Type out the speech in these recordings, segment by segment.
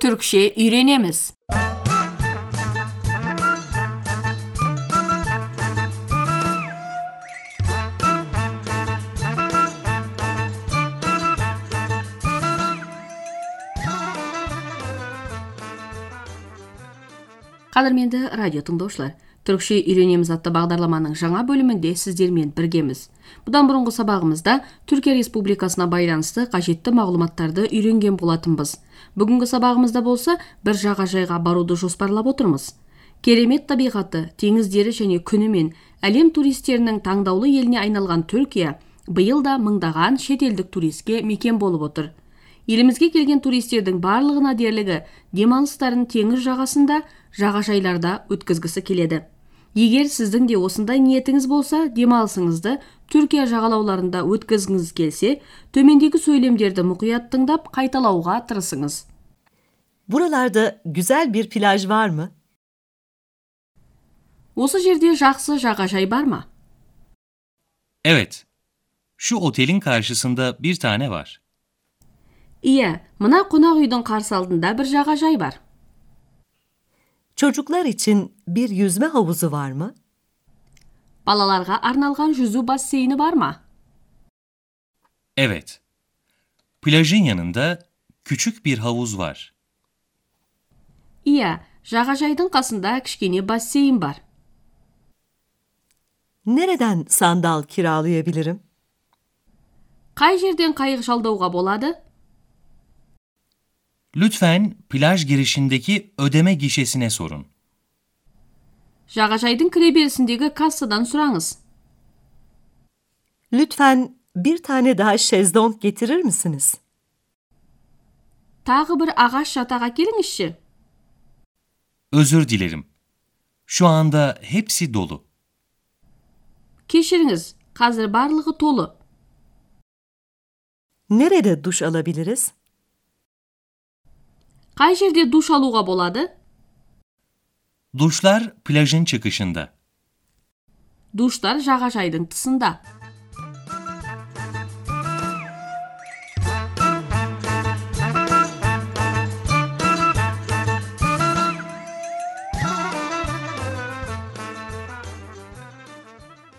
Türkçe öğrenemiz. қадірменді радио тыңдаушылар түрікше үйренеміз атты бағдарламаның жаңа бөлімінде сіздермен біргеміз. Бұдан бұрынғы сабағымызда түркия республикасына байланысты қажетті мағлұматтарды үйренген болатынбыз. Бүгінгі сабағымызда болса бір жағажайға баруды жоспарлап отырмыз. Керемет табиғаты теңіздері және күнімен әлем туристерінің таңдаулы еліне айналған түркия биыл да мыңдаған шетелдік туристке мекен болып отыр. Елімізге келген туристердің барлығына дерлігі демалыстарын теңіз жағасында жағажайларда өткізгісі келеді. Егер сіздің де осындай ниетіңіз болса демалысыңызды түркия жағалауларында өткізгіңіз келсе төмендегі сөйлемдерді мұқият тыңдап қайталауға тырысыңыз Buralarda güzel bir plaj var mı? осы жерде жақсы жағажай бар ма Evet. Şu otelin karşısında bir tane var. иә мына қонақ үйдің қарсы алдында бір жағажай бар Çocuklar için bir yüzme havuzu var mı? балаларға арналған жүзу бассейні бар ма Evet. Plajın yanında küçük bir havuz var. иә жағажайдың қасында кішкене бассейн бар Nereden sandal kiralayabilirim? қай жерден қайық жалдауға болады Lütfen plaj girişindeki ödeme gişesine sorun. жағажайдың кіреберісіндегі кассадан сұраңыз Lütfen bir tane daha şezlong getirir misiniz? тағы бір ағаш жатақ әкеліңізші Özür dilerim. Şu anda hepsi dolu. кешіріңіз қазір барлығы толы Nerede duş alabiliriz? қай жерде душ алуға болады Duşlar plajın çıkışında. душтар жағажайдың тысында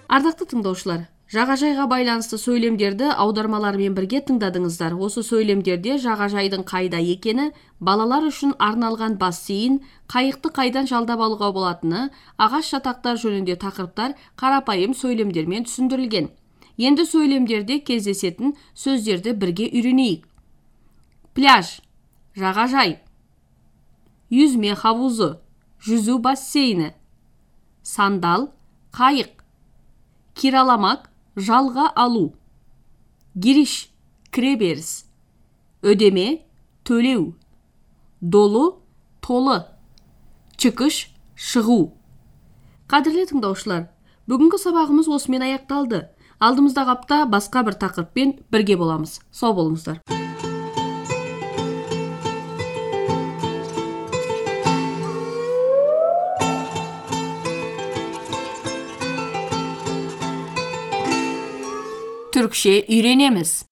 ардақты тыңдаушылар жағажайға байланысты сөйлемдерді аудармалармен бірге тыңдадыңыздар. Осы сөйлемдерде жағажайдың қайда екені балалар үшін арналған бассейн қайықты қайдан жалдап алуға болатыны ағаш жатақтар жөнінде тақырыптар қарапайым сөйлемдермен түсіндірілген. Енді сөйлемдерде кездесетін сөздерді бірге үйренейік. Пляж жағажай yüzme havuzu жүзу бассейні сандал қайық kiralamak, жалға алу. Giriş, кіреберіс. Ödeme, төлеу. Долу, толы. Çıkış, шығу. Қадірлі тыңдаушылар, бүгінгі сабағымыз осымен аяқталды. Алдымыздағы апта басқа бір тақырыппен бірге боламыз. Сау болыңыздар. Türkçe öğrenemiz.